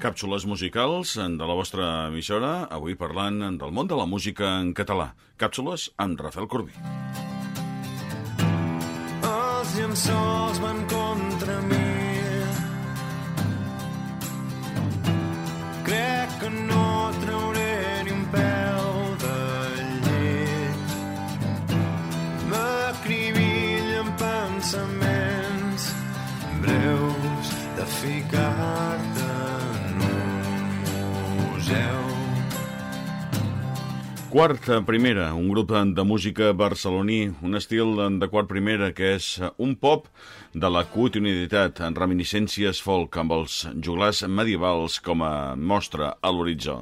Càpsules musicals de la vostra emissora, avui parlant del món de la música en català. Càpsules amb Rafael Corbí. Els llençols van contra mi Crec que no trauré ni un pèl del llit M'acribillen pensaments breus de ficar-te Quart primera, un grup de música barceloní, un estil de quart primera que és un pop de la quotidianitat en reminiscències folk amb els joglars medievals com a mostra a l'horitzó.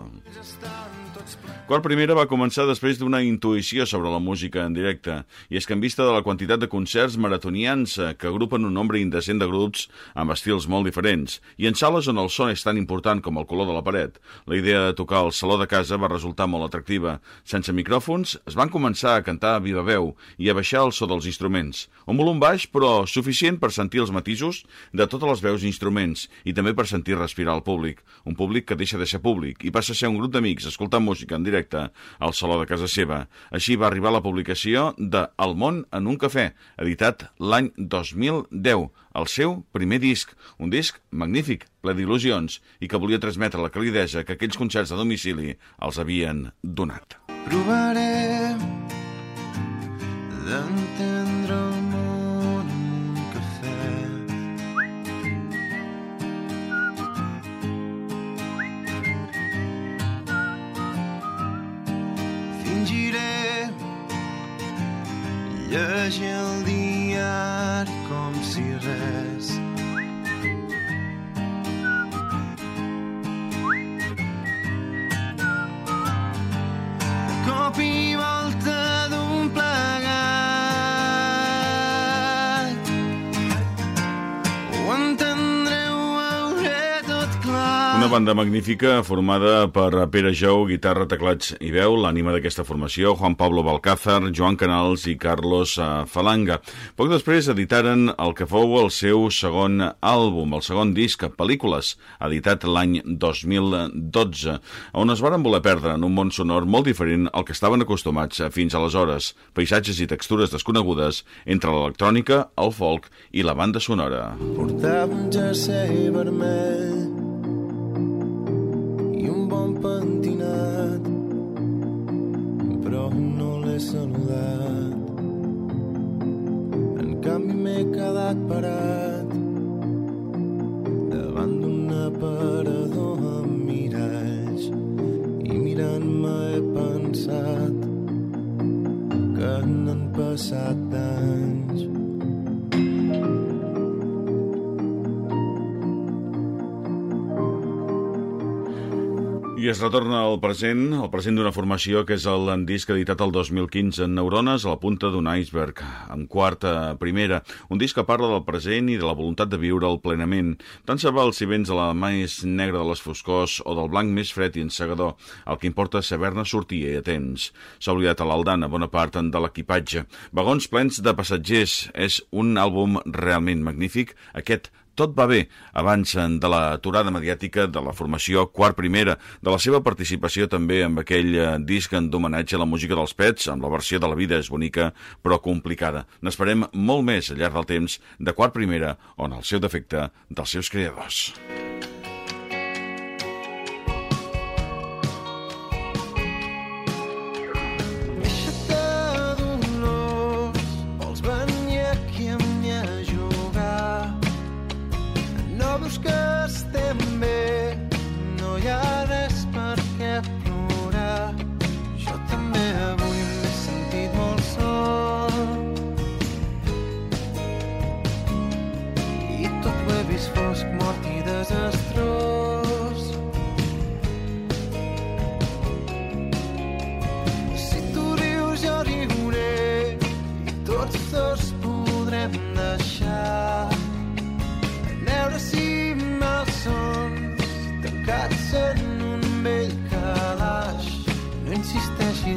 Quart primera va començar després d'una intuïció sobre la música en directe, i és que en vista de la quantitat de concerts maratonians eh, que agrupen un nombre indecent de grups amb estils molt diferents, i en sales on el son és tan important com el color de la paret, la idea de tocar al saló de casa va resultar molt atractiva. Sense micròfons, es van començar a cantar a viva veu i a baixar el so dels instruments. Un volum baix, però suficient per sentir els matisos de totes les veus i instruments, i també per sentir respirar el públic. Un públic que deixa de ser públic i passa a ser un grup d'amics escoltant música en directe al saló de casa seva. Així va arribar la publicació de El món en un cafè, editat l'any 2010, el seu primer disc, un disc magnífic, ple d'il·lusions, i que volia transmetre la calidesa que aquells concerts a domicili els havien donat. Provaré d'entendre el món un cafè. Fingiré llegir el diari com si res. Banda magnífica formada per Pere Jou, guitarra, teclats i veu, l'ànima d'aquesta formació, Juan Pablo Balcázar, Joan Canals i Carlos eh, Falanga. Poc després editaren el que fou el seu segon àlbum, el segon disc, Pel·lícules, editat l'any 2012, on es varen voler perdre en un món sonor molt diferent al que estaven acostumats fins aleshores, paisatges i textures desconegudes entre l'electrònica, el folk i la banda sonora. Portava un jersei vermell l'he saludat. En canvi m'he quedat parat davant d'un aparador amb miralls i mirant-me he pensat que n'han passat anys. Es retorna al present, al present d'una formació que és el disc editat el 2015 en Neurones a la punta d'un iceberg, en quarta primera. Un disc que parla del present i de la voluntat de viure'l plenament. Tant se val si vens a la més negra de les foscors o del blanc més fred i encegador. El que importa és saber-ne sortir a temps. S'ha oblidat a l'Aldana bona part de l'equipatge. Vagons plens de passatgers. És un àlbum realment magnífic. Aquest tot va bé abans de l'aturada mediàtica de la formació quart primera, de la seva participació també amb aquell eh, disc en d'homenatge a la música dels Pets, amb la versió de La vida és bonica però complicada. N'esperem molt més al llarg del temps de quart primera on el seu defecte dels seus creadors.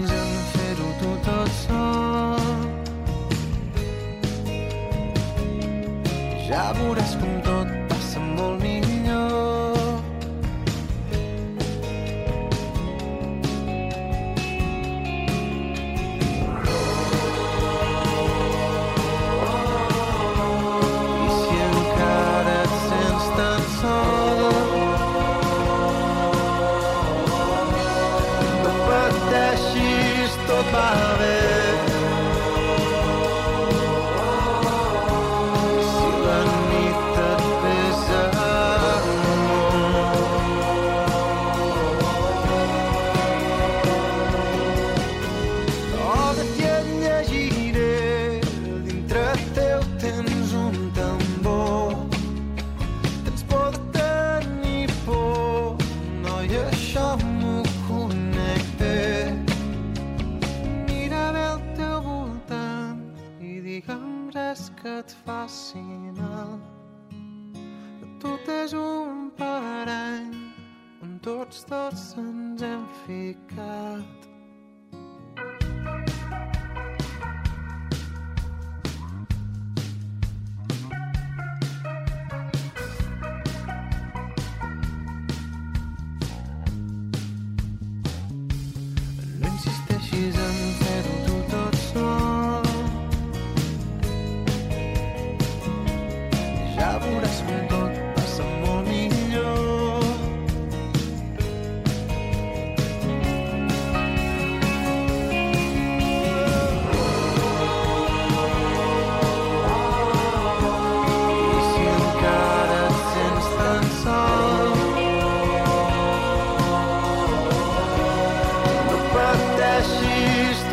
Insisteixis en fer-ho tot sol. Ja veuràs com sinal. Tot és un parany on tots dos ens hem ficat.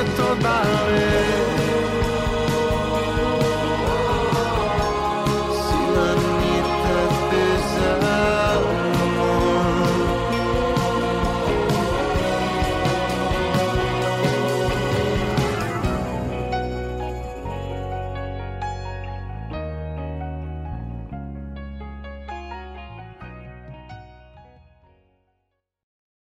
que toda vez